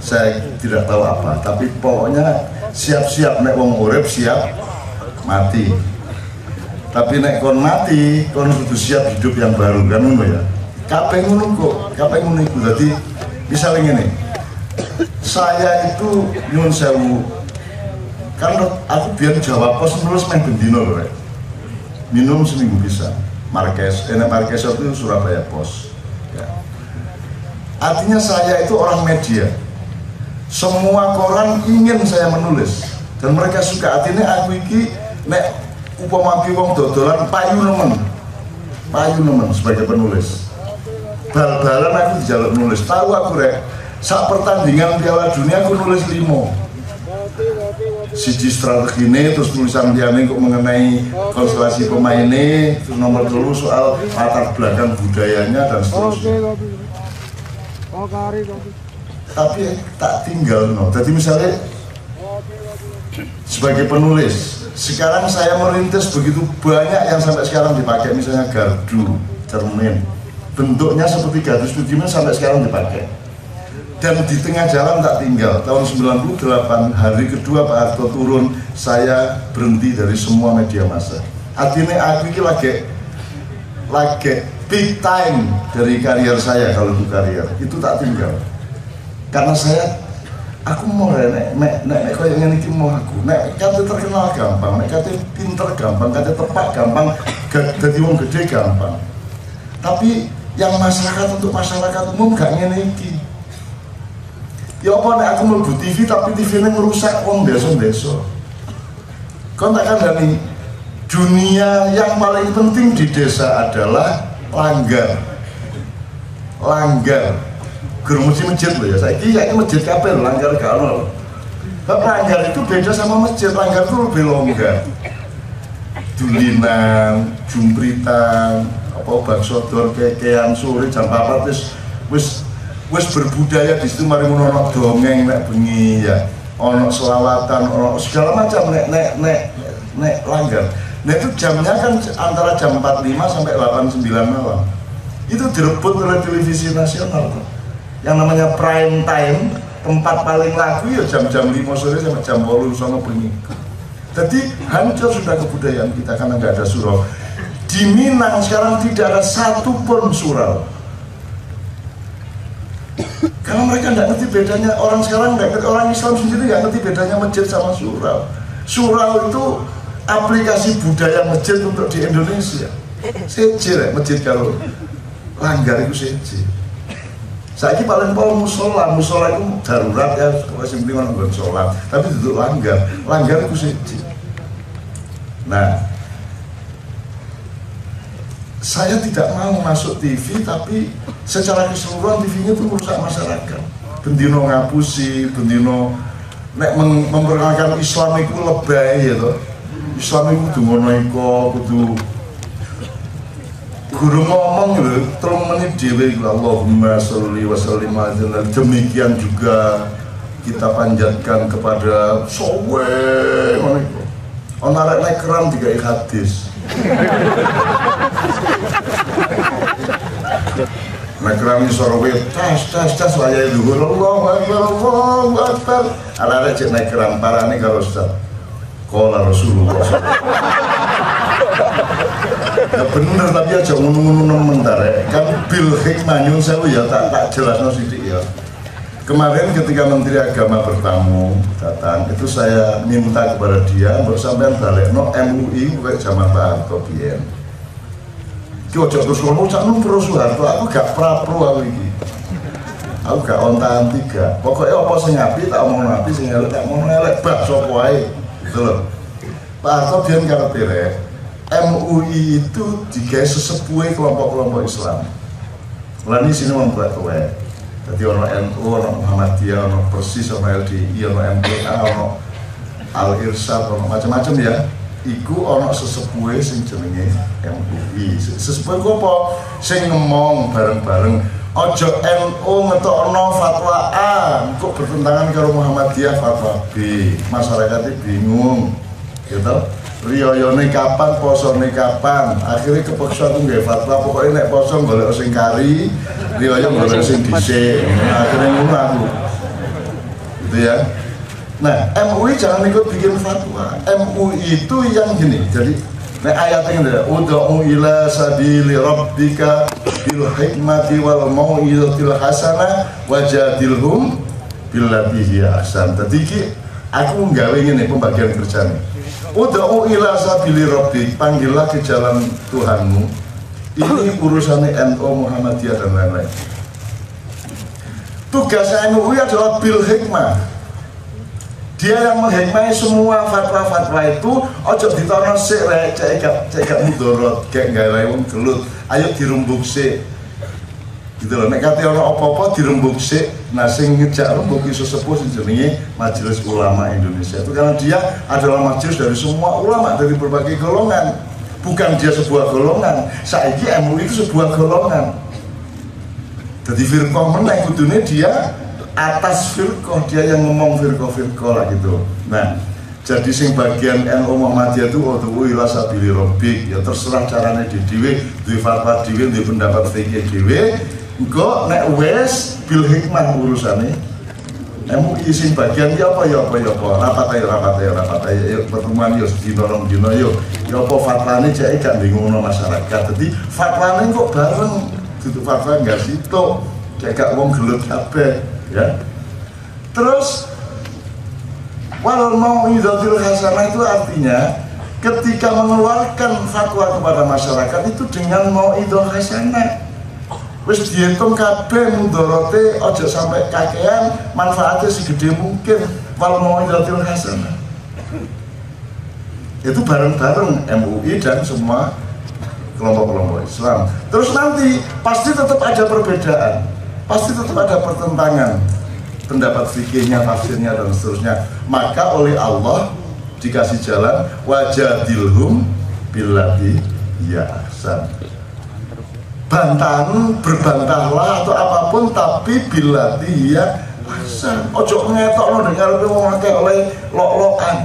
Saya tidak tahu apa tapi pokoknya siap-siap. Nek wong urip siap mati. Tapi nek kon mati kon kudu siap hidup yang baru kan ngono ya? Kabeh ngono kok kabeh ngono iku. Dadi misalnya ngene saya itu nyun sewu kan aku biar jawab pos nulis main bendino loh rek minum seminggu bisa. Marques enak Marques itu Surabaya Pos ya. artinya saya itu orang media. Semua koran ingin saya menulis. Dan mereka suka. Artinya aku iki nek upama ki wong dodolan payu nemen. Payu nemen sebagai penulis. Bal-balan aku dijaluk nulis. Tahu aku rek saat pertandingan piala dunia aku nulis limo siji strategi ini terus tulisan liane kok mengenai konstelasi pemain ini terus nomor dulu soal latar belakang budayanya dan seterusnya. Tapi tak tinggal no. Jadi misalnya sebagai penulis sekarang saya merintis begitu banyak yang sampai sekarang dipakai. Misalnya gardu cermin. Bentuknya seperti gardu studimen sampai sekarang dipakai dan di tengah jalan tak tinggal. Tahun 98 hari kedua Pak Harto turun saya berhenti dari semua media massa. Artinya aku ini lagi lagi big time dari karier saya kalau itu karier. Itu tak tinggal. Karena saya aku mau nek nek nek nek kau yang ini mau aku. Nek kata terkenal gampang nek kata pinter gampang kata tepat gampang jadi wong gede gampang. Tapi yang masyarakat untuk masyarakat umum gak ngene ya apa nek aku mlebu TV tapi TV ini merusak wong desa-desa kau tak kandani dunia yang paling penting di desa adalah langgar. Langgar. Guru mesti masjid loh ya saya kira ini masjid kabel langgar ono langgar itu beda sama masjid langgar itu lebih longgar. Dulinan jumpritan apa bakso dor kekean sore jam 4 wis wis wis berbudaya di situ mari ono dongeng nek bengi ya. Ono selawatan ono segala macam nek nek nek nek langgar. Nah itu jamnya kan antara jam 45 sampai 89 malam. Itu direbut oleh televisi nasional tuh yang namanya prime time tempat paling laku ya jam-jam 5 sore sampai jam 8 sama bengi. Jadi hancur sudah kebudayaan kita karena nggak ada surau. Di Minang sekarang tidak ada satupun surau karena mereka nggak ngerti bedanya orang sekarang nggak ngerti orang Islam sendiri nggak ngerti bedanya masjid sama surau. Surau itu aplikasi budaya masjid untuk di Indonesia. Seje ya masjid kalau langgar itu seje saya ini paling paling musola, musola itu darurat ya, kalau mana bukan sholat, tapi duduk langgar, langgar itu seje. Nah, saya tidak mau masuk TV tapi secara keseluruhan TV-nya itu merusak masyarakat. Bendino ngapusi, bendino nek memperkenalkan Islam itu lebay ya toh. Islam itu kudu ngono iko, kudu guru ngomong lho, terus menit dhewe Allahumma sholli wa sallim demikian juga kita panjatkan kepada sowe ana arek naik keram digawe hadis Nekrami sorowe, tas, tas, tas, waya itu, Allah, Akbar, Allahu Akbar. Ada-ada cek nekram, para ini kalau setel, kola Rasulullah. Ya bener, tapi aja ngunung-ngunung nemen, tarik. Kan bil hikmah nyun sewa, ya tak, tak jelasno sithik ya. Kemarin ketika Menteri Agama bertamu datang, itu saya minta kepada dia untuk sampean balik no MUI kayak zaman Pak Harto biyen. Ki terus ngomong cak nung terus Soeharto, aku gak prapro aku iki. Aku gak ontaan tiga. Pokoknya apa sing api tak omong api sing elek tak omong elek bak sapa. Gitu loh. Pak Harto biyen karepe MUI itu digawe sesepuhe kelompok-kelompok Islam. Lan sini membuat kowe. Jadi ono NU, ono Muhammadiyah, ono Persis, ono LDI, ono MPA, ono Al Irsyad, ono macam-macam ya. Iku ono sesepuhe sing jenenge MUI. Sesepuhe ku apa? Sing ngomong bareng-bareng Ojo NU ngetokno fatwa A, kok bertentangan karo Muhammadiyah fatwa B. Masyarakatnya bingung, gitu. Riyoyone kapan posone kapan? Akhirnya kepeksa aku nggak fatwa. Pokoknya nek poso golek sing kari riyoyo golek sing dhisik. Akhirnya ngono aku. Gitu ya. Nah MUI jangan ikut bikin fatwa. MUI itu yang gini. Jadi Nah ayat ini ada Udu'u ila sabili rabbika bil hikmati wal mau'izatil hasanah wajadilhum billati hiya ahsan. Tadi aku nggawe ngene pembagian kerja nih Uda'u ila sabili rabbi. Panggillah ke jalan Tuhanmu. Ini urusannya NU Muhammadiyah dan lain-lain. Tugas MUI adalah bil hikmah. Dia yang menghikmai semua fatwa-fatwa itu. Ojo ditono sik rek cek gak mudorot kayak gak lewung gelut. Ayo dirumbuk sik gitu loh. Nek kate ono apa-apa dirembuk sik. Nah sing ngejak rembuk iso sepuh sing Majelis Ulama Indonesia. Itu karena dia adalah majelis dari semua ulama dari berbagai golongan. Bukan dia sebuah golongan. Saiki MUI itu sebuah golongan. Jadi firqah menang kudune dia atas firqah dia yang ngomong firqah-firqah lah gitu. Nah jadi sing bagian NU Muhammadiyah itu waktu ila sabili robik ya terserah caranya di diwe di fatwa diwe di pendapat fikih diwe engko nek wes bil hikmah urusane Emu izin bagian ya apa ya apa ya apa? Rapat ayo rapat ayo rapat yuk pertemuan yuk sedino rong dino yuk ya apa fatwane cek gak bingung masyarakat. Jadi fatwane kok bareng. Itu fatwa enggak situ cek gak wong gelut kabeh ya. Terus walau mau idatul hasanah itu artinya ketika mengeluarkan fatwa kepada masyarakat itu dengan mau idul hasanah wis dihitung kabeh mudorote ojo sampai kakean manfaatnya segede mungkin. Kalau mau idatul hasanah. Itu bareng-bareng MUI dan semua kelompok-kelompok Islam. Terus nanti pasti tetap ada perbedaan. Pasti tetap ada pertentangan. Pendapat fikihnya, tafsirnya dan seterusnya. Maka oleh Allah dikasih jalan wajadilhum bilati ya ahsan bantahan berbantahlah atau apa pun tapi bila dia ahsan ojo ngetok lo dengar mau oleh lok-lokan.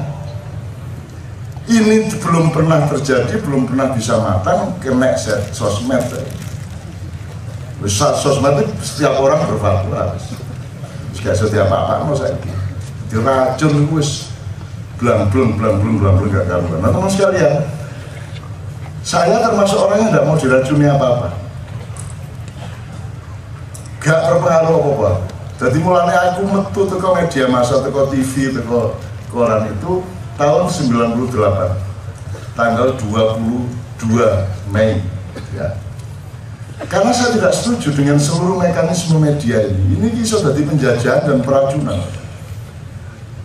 Ini belum pernah terjadi belum pernah bisa matang kena sosmed. Sosmed itu setiap orang berfatwa gak setiap apa mau saya diracun wis. Belang belang belang belang belang belang gak karuan nah teman sekalian saya termasuk orang yang tidak mau diracuni apa-apa gak terpengaruh apa-apa. Jadi mulanya aku metu ke media masa ke TV ke koran itu tahun 98 tanggal 22 Mei ya. Karena saya tidak setuju dengan seluruh mekanisme media ini ini bisa jadi penjajahan dan peracunan.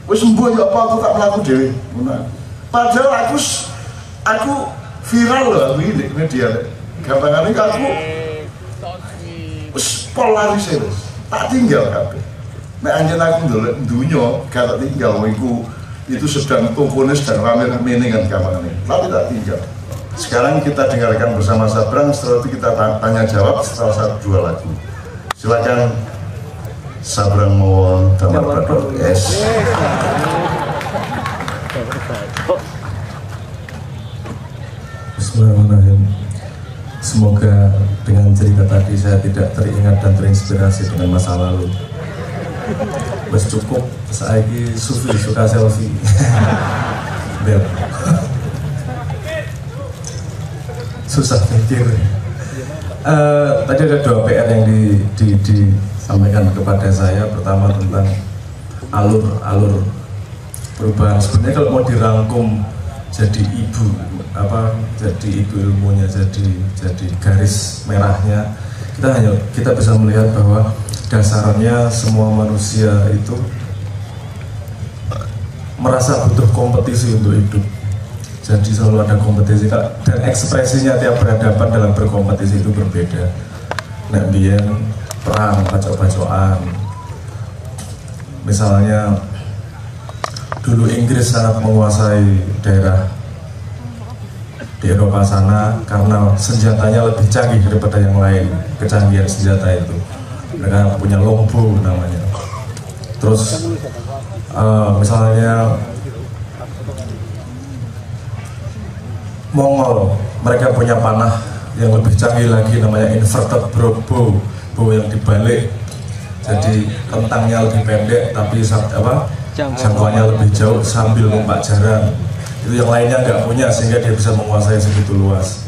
Wis sembuh ya apa aku tak melaku dewi padahal aku aku viral loh aku ini media. Gampangannya aku wis polarisir tak tinggal kabeh nek anjen aku ndolek dunya gak tak tinggal iku itu sedang tokonya sedang rame-rame dengan gampangannya tapi tak tinggal sekarang kita dengarkan bersama Sabrang, setelah itu kita tanya jawab setelah satu dua lagu. Silakan Sabrang Mawon Damar Badok S. Bismillahirrahmanirrahim. Semoga dengan cerita tadi saya tidak teringat dan terinspirasi dengan masa lalu. Wes cukup. Saya sufi suka selfie. Bel susah mikir. Uh, tadi ada dua PR yang di, di, disampaikan kepada saya. Pertama tentang alur alur perubahan. Sebenarnya kalau mau dirangkum jadi ibu apa jadi ibu ilmunya jadi jadi garis merahnya. Kita hanya kita bisa melihat bahwa dasarnya semua manusia itu merasa butuh kompetisi untuk hidup. Jadi selalu ada kompetisi dan ekspresinya tiap berhadapan dalam berkompetisi itu berbeda. Biar perang bacok-bacokan misalnya dulu Inggris sangat menguasai daerah di Eropa sana karena senjatanya lebih canggih daripada yang lain kecanggihan senjata itu. Mereka punya lombo namanya. Terus uh, misalnya Mongol mereka punya panah yang lebih canggih lagi namanya inverted bow bow yang dibalik. Jadi kentangnya lebih pendek tapi apa jangkauannya lebih jauh sambil lompat jaran itu yang lainnya nggak punya sehingga dia bisa menguasai segitu luas.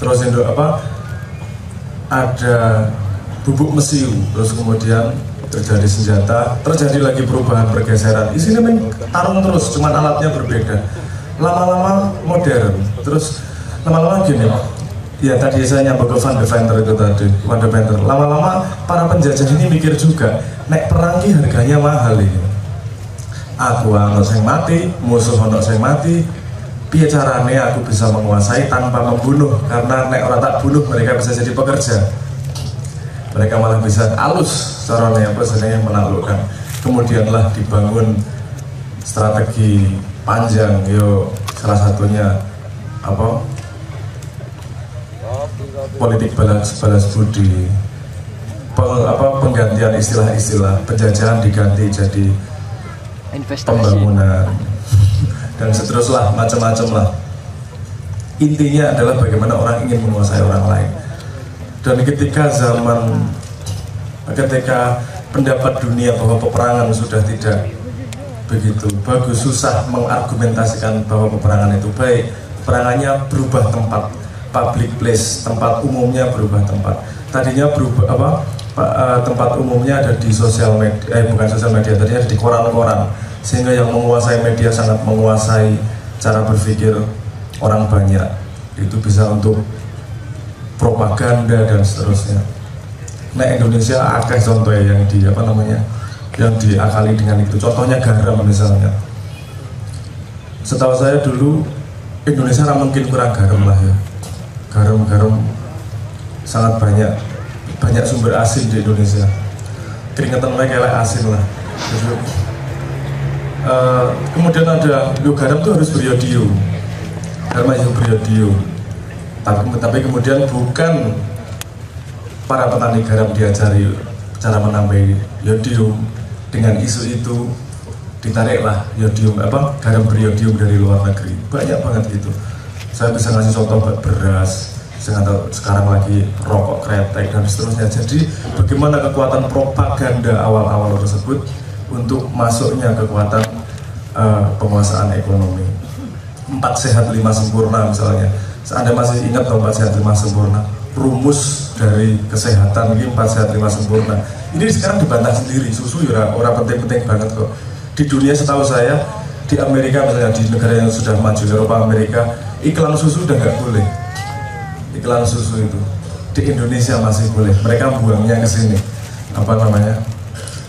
Terus Indo apa? Ada bubuk mesiu terus kemudian terjadi senjata. Terjadi lagi perubahan pergeseran. Di sini tarung terus cuman alatnya berbeda. Lama-lama modern. Terus lama-lama gini ya tadi saya nyambung ke Van de itu tadi. Van de lama-lama para penjajah ini mikir juga naik perang harganya mahal ini aku ono sing mati musuh ono sing mati. Piye carane aku bisa menguasai tanpa membunuh? Karena nek orang tak bunuh mereka bisa jadi pekerja. Mereka malah bisa alus caranya apa sebenarnya menaklukkan. Kemudianlah dibangun strategi panjang yo salah satunya apa? Politik balas balas budi. Peng, apa penggantian istilah-istilah penjajahan diganti jadi pembangunan. Dan seterusnya macam-macam lah. Intinya adalah bagaimana orang ingin menguasai orang lain. Dan ketika zaman ketika pendapat dunia bahwa peperangan sudah tidak begitu bagus susah mengargumentasikan bahwa peperangan itu baik. Peperangannya berubah tempat. Public place tempat umumnya berubah tempat. Tadinya berubah apa uh, tempat umumnya ada di sosial media, eh bukan sosial media, tadi ada di koran-koran. Sehingga yang menguasai media sangat menguasai cara berpikir orang banyak. Itu bisa untuk propaganda dan seterusnya. Nah Indonesia akeh contoh yang di apa namanya yang diakali dengan itu. Contohnya garam misalnya. Setahu saya dulu Indonesia mungkin kurang garam lah ya. Garam-garam sangat banyak banyak sumber asin di Indonesia. Keringetan mereka kayak asin lah. Uh, kemudian ada garam itu harus beriodium garam yang beriodium tapi, tapi kemudian bukan para petani garam diajari cara menambah yodium dengan isu itu ditariklah yodium apa garam beriodium dari luar negeri. Banyak banget gitu. Saya bisa ngasih contoh buat beras sekarang lagi rokok kretek dan seterusnya. Jadi bagaimana kekuatan propaganda awal-awal tersebut untuk masuknya kekuatan uh, penguasaan ekonomi? Empat sehat lima sempurna misalnya. Anda masih ingat empat sehat lima sempurna? Rumus dari kesehatan ini empat sehat lima sempurna. Ini sekarang dibantah sendiri susu ya orang penting-penting banget kok. Di dunia setahu saya di Amerika misalnya di negara yang sudah maju Eropa Amerika iklan susu udah nggak boleh iklan susu itu di Indonesia masih boleh. Mereka buangnya ke sini. Apa namanya?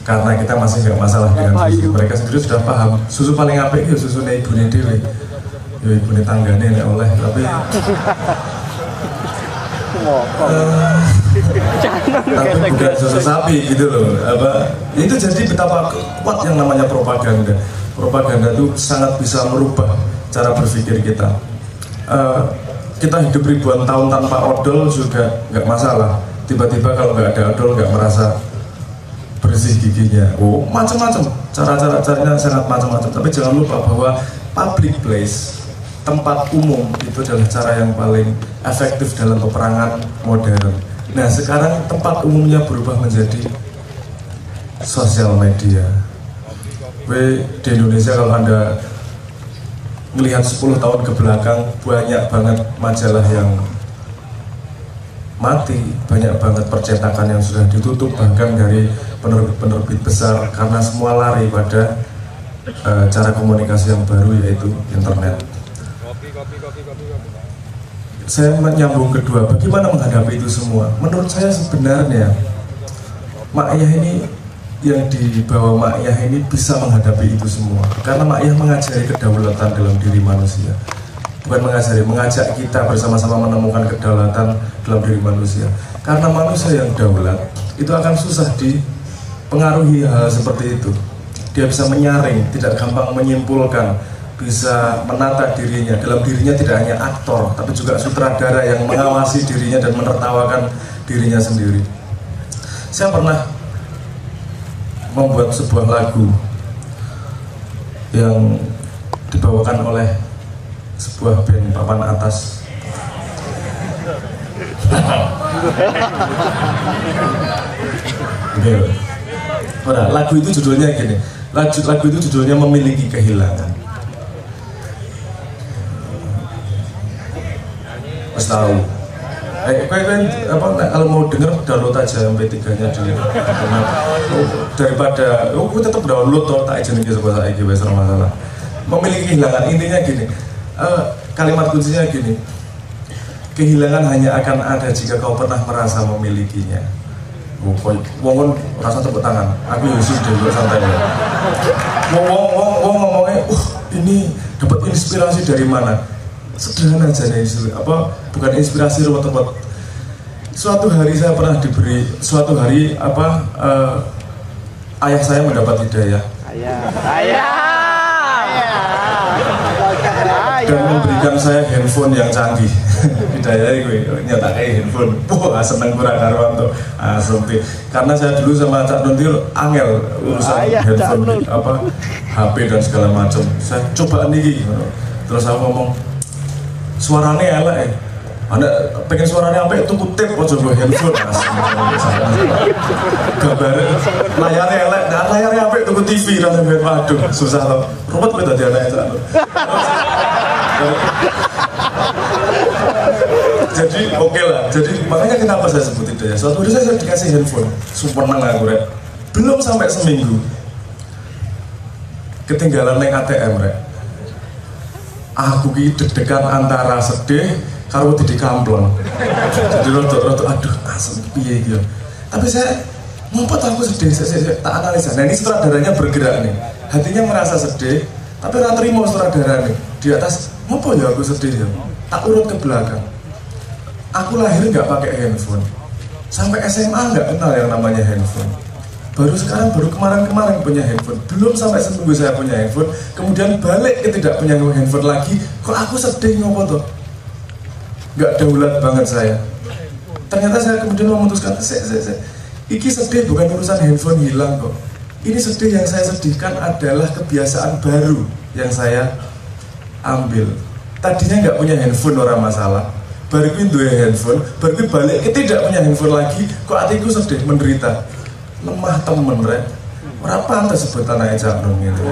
Karena kita masih nggak masalah dengan susu. Mereka sendiri sudah paham. Susu paling apik itu susu ibu nih dewi ya ibu nih tanggane nih oleh tapi uh, tapi bukan susu sapi gitu loh. Apa? Itu jadi betapa kuat yang namanya propaganda. Propaganda itu sangat bisa merubah cara berpikir kita. Uh, kita hidup ribuan tahun tanpa odol juga nggak masalah tiba-tiba kalau nggak ada odol nggak merasa bersih giginya oh macam-macam cara-cara caranya sangat macam-macam tapi jangan lupa bahwa public place tempat umum itu adalah cara yang paling efektif dalam peperangan modern. Nah sekarang tempat umumnya berubah menjadi sosial media. We, di Indonesia kalau anda melihat 10 tahun ke belakang banyak banget majalah yang mati, banyak banget percetakan yang sudah ditutup bahkan dari penerbit-penerbit besar karena semua lari pada uh, cara komunikasi yang baru yaitu internet. Saya menyambung kedua, bagaimana menghadapi itu semua? Menurut saya sebenarnya Mak ini yang dibawa Mak Ayah ini bisa menghadapi itu semua. Karena Mak Ayah mengajari kedaulatan dalam diri manusia. Bukan mengajari, mengajak kita bersama-sama menemukan kedaulatan dalam diri manusia. Karena manusia yang daulat itu akan susah dipengaruhi hal seperti itu. Dia bisa menyaring, tidak gampang menyimpulkan bisa menata dirinya. Dalam dirinya tidak hanya aktor tapi juga sutradara yang mengawasi dirinya dan menertawakan dirinya sendiri. Saya pernah membuat sebuah lagu yang dibawakan oleh sebuah band papan atas Ora, lagu itu judulnya gini. Lagu, lagu itu judulnya memiliki kehilangan. Mas tahu. Eh, kue, apa, kalau mau denger download aja MP3 nya oh, daripada, oh, gue tetap download toh, tak izin ke sebuah saya gitu, masalah. Memiliki kehilangan intinya gini, uh, kalimat kuncinya gini. Kehilangan hanya akan ada jika kau pernah merasa memilikinya. Wong wong rasa tepuk tangan. Aku Yesus ya dulu santai ya. Wong wong wong ngomongnya uh ini dapat inspirasi dari mana sederhana aja nih apa bukan inspirasi rumah tempat. Suatu hari saya pernah diberi suatu hari apa uh, ayah saya mendapat hidayah. Ayah. Ayah. Dan memberikan saya handphone yang canggih. Bidaya gue nyata kayak handphone. Wah seneng kurang karuan tuh. Asumti karena saya dulu sama Cak Nuntil angel urusan Ayah, handphone apa HP dan segala macam. Saya coba nih terus aku ngomong suaranya elek ya. Anda pengen suaranya apa itu kutip aja gue handphone. Gambar layarnya elek. Nah layarnya apa itu TV dan waduh susah loh. Rumput beda dia anak itu jadi oke okay lah. Jadi makanya kenapa saya sebut itu ya suatu hari saya dikasih handphone. Super nang rek. Belum sampai seminggu ketinggalan neng ATM rek aku ki deg-degan antara sedih karo di kamplong jadi rotok-rotok aduh asem piye gitu tapi saya ngumpet aku sedih saya, saya, saya tak analisa. Nah ini sutradaranya bergerak nih. Hatinya merasa sedih tapi orang terima sutradara nih. Di atas apa ya aku sedih ya. Tak urut ke belakang. Aku lahir nggak pakai handphone. Sampai SMA nggak kenal yang namanya handphone baru sekarang baru kemarin-kemarin punya handphone. Belum sampai seminggu saya punya handphone. Kemudian balik ke tidak punya handphone lagi. Kok aku sedih ngopo tuh nggak daulat banget saya. Ternyata saya kemudian memutuskan saya, saya, saya, iki sedih bukan urusan handphone hilang kok. Ini sedih yang saya sedihkan adalah kebiasaan baru yang saya ambil. Tadinya nggak punya handphone orang masalah. Baru itu handphone baru balik ke tidak punya handphone lagi. Kok hatiku sedih menderita lemah temen rek. Orang pantas sebutan aja dong gitu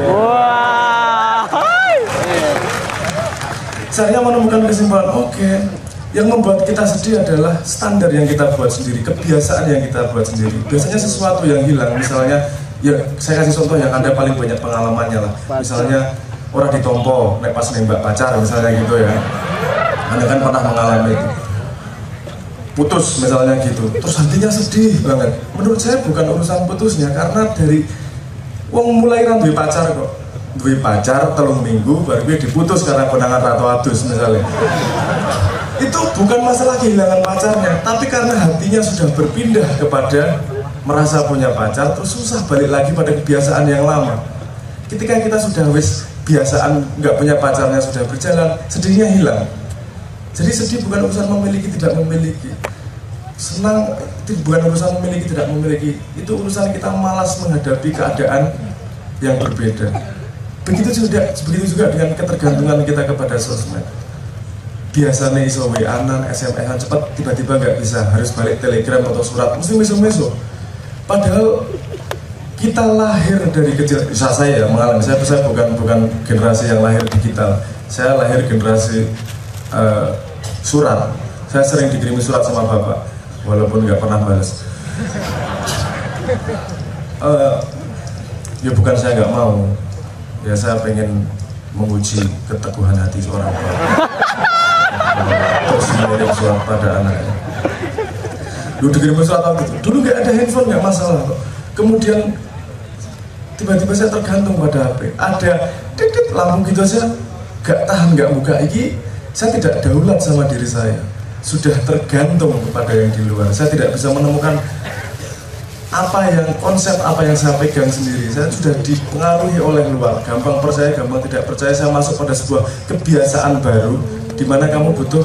saya menemukan kesimpulan oke. Okay, yang membuat kita sedih adalah standar yang kita buat sendiri kebiasaan yang kita buat sendiri. Biasanya sesuatu yang hilang misalnya ya saya kasih contoh yang anda paling banyak pengalamannya lah. Misalnya orang ditompo naik pas nembak pacar misalnya gitu ya. Anda kan pernah mengalami itu putus. Misalnya gitu. Terus hatinya sedih banget. Menurut saya bukan urusan putusnya karena dari uang mulai duwe pacar kok. Duwe pacar telung minggu baru dia diputus karena kondangan ratu adus misalnya. Itu bukan masalah kehilangan pacarnya tapi karena hatinya sudah berpindah kepada merasa punya pacar terus susah balik lagi pada kebiasaan yang lama. Ketika kita sudah wis kebiasaan nggak punya pacarnya sudah berjalan, sedihnya hilang. Jadi sedih bukan urusan memiliki tidak memiliki. Senang bukan urusan memiliki tidak memiliki. Itu urusan kita malas menghadapi keadaan yang berbeda. begitu juga begitu juga dengan ketergantungan kita kepada sosmed. Biasanya iso WA-an, SMS-an cepat tiba-tiba nggak bisa. Harus balik telegram atau surat. Mesti meso-meso padahal kita lahir dari kecil. Bisa saya ya mengalami. Saya saya bukan bukan generasi yang lahir digital. Saya lahir generasi uh, surat. Saya sering dikirimi surat sama bapak walaupun nggak pernah balas uh, ya bukan saya nggak mau. Ya saya pengen menguji keteguhan hati seorang bapak. Terus mengirim surat pada anaknya. Dulu dikirim surat apa? Gitu dulu nggak ada handphone nggak masalah kok. Kemudian tiba-tiba saya tergantung pada HP ada dikit lampu gitu aja. Gak tahan gak buka. Ini saya tidak daulat sama diri saya. Sudah tergantung kepada yang di luar. Saya tidak bisa menemukan apa yang konsep apa yang saya pegang sendiri. Saya sudah dipengaruhi oleh luar. Gampang percaya gampang tidak percaya. Saya masuk pada sebuah kebiasaan baru di mana kamu butuh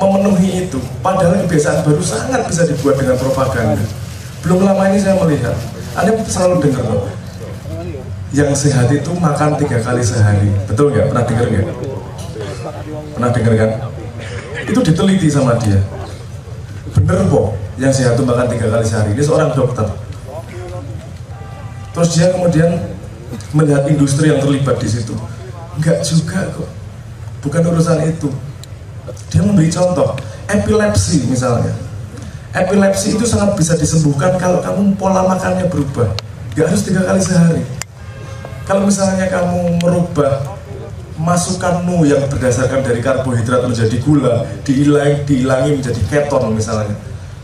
memenuhi itu. Padahal kebiasaan baru sangat bisa dibuat dengan propaganda. Belum lama ini saya melihat. Anda selalu dengar yang sehat itu makan tiga kali sehari. Betul nggak? Pernah dengar nggak pernah dengar kan? Itu diteliti sama dia. Bener kok yang sehat itu makan tiga kali sehari. Ini seorang dokter. Terus dia kemudian melihat industri yang terlibat di situ. Enggak juga kok. Bukan urusan itu. Dia memberi contoh. Epilepsi misalnya. Epilepsi itu sangat bisa disembuhkan kalau kamu pola makannya berubah. Nggak harus tiga kali sehari. Kalau misalnya kamu merubah masukanmu yang berdasarkan dari karbohidrat menjadi gula dihilang dihilangi menjadi keton misalnya.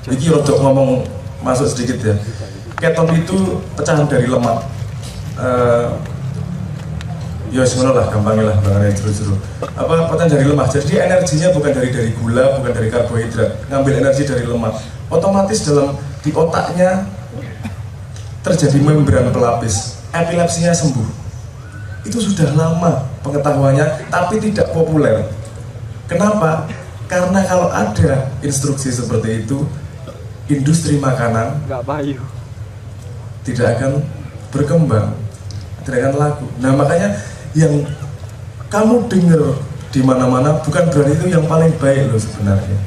Ini rodok ngomong masuk sedikit ya. Keton itu pecahan dari lemak. Uh, ya semuanya lah gampangnya lah bangannya jeru-jeru apa pecahan dari lemak? Jadi energinya bukan dari dari gula bukan dari karbohidrat. Ngambil energi dari lemak. Otomatis dalam di otaknya terjadi membran pelapis. Epilepsinya sembuh. Itu sudah lama pengetahuannya tapi tidak populer. Kenapa? karena kalau ada instruksi seperti itu industri makanan nggak bayu tidak akan berkembang tidak akan laku. Nah makanya yang kamu dengar di mana-mana bukan berarti itu yang paling baik loh sebenarnya.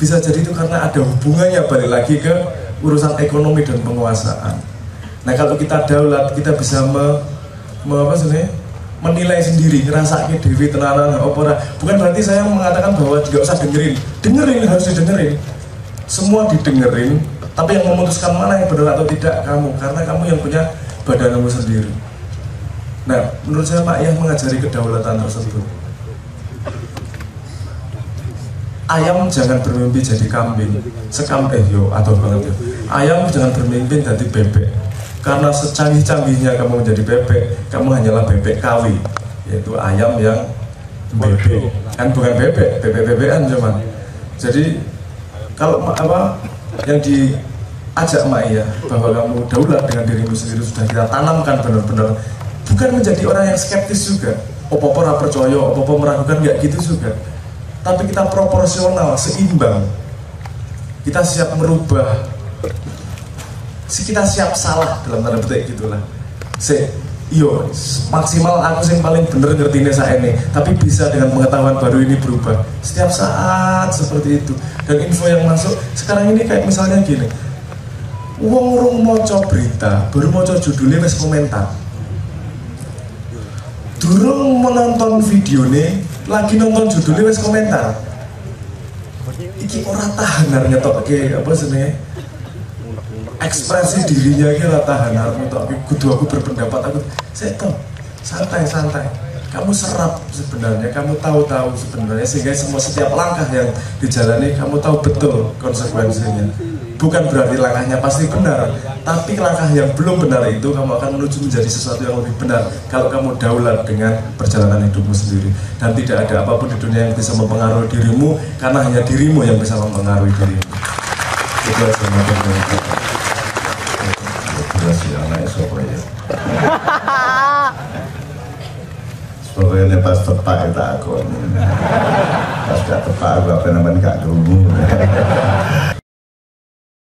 Bisa jadi itu karena ada hubungannya balik lagi ke urusan ekonomi dan penguasaan. Nah kalau kita daulat kita bisa me apa sih menilai sendiri ngerasa ke dewi tenanan opera bukan berarti saya mengatakan bahwa tidak usah dengerin. Dengerin harus didengerin. Semua didengerin tapi yang memutuskan mana yang benar atau tidak kamu. Karena kamu yang punya badan kamu sendiri. Nah menurut saya Pak Yah mengajari kedaulatan tersebut. Ayam jangan bermimpi jadi kambing. Sekam yo atau banget ya ayam jangan bermimpi jadi bebek karena secanggih-canggihnya kamu menjadi bebek kamu hanyalah bebek kawi yaitu ayam yang bebek. Kan bukan bebek bebek-bebekan cuman jadi kalau apa yang diajak Maya bahwa kamu daulat dengan dirimu sendiri sudah kita tanamkan benar-benar bukan menjadi orang yang skeptis juga. Opo-opo percaya, opo-opo meragukan nggak gitu juga. Tapi kita proporsional, seimbang. Kita siap merubah kita siap salah dalam tanda petik gitulah. Se yo maksimal aku yang paling bener ngerti ini saya ini tapi bisa dengan pengetahuan baru ini berubah. Setiap saat seperti itu. Dan info yang masuk sekarang ini kayak misalnya gini. Uang urung moco berita baru moco judulnya mes komentar. Durung menonton video nih lagi nonton judulnya mes komentar. Iki orang tahan nyetok ke apa sebenarnya ekspresi dirinya kira tahan harus untuk kudu aku berpendapat aku tahu santai santai. Kamu serap sebenarnya kamu tahu-tahu sebenarnya sehingga semua setiap langkah yang dijalani kamu tahu betul konsekuensinya. Bukan berarti langkahnya pasti benar tapi langkah yang belum benar itu kamu akan menuju menjadi sesuatu yang lebih benar kalau kamu daulat dengan perjalanan hidupmu sendiri. Dan tidak ada apa pun di dunia yang bisa mempengaruhi dirimu karena hanya dirimu yang bisa mempengaruhi dirimu. Itu aja si anak siapa ya Pokoknya pas tepak itu aku Pas gak tepak aku apa namanya gak dulu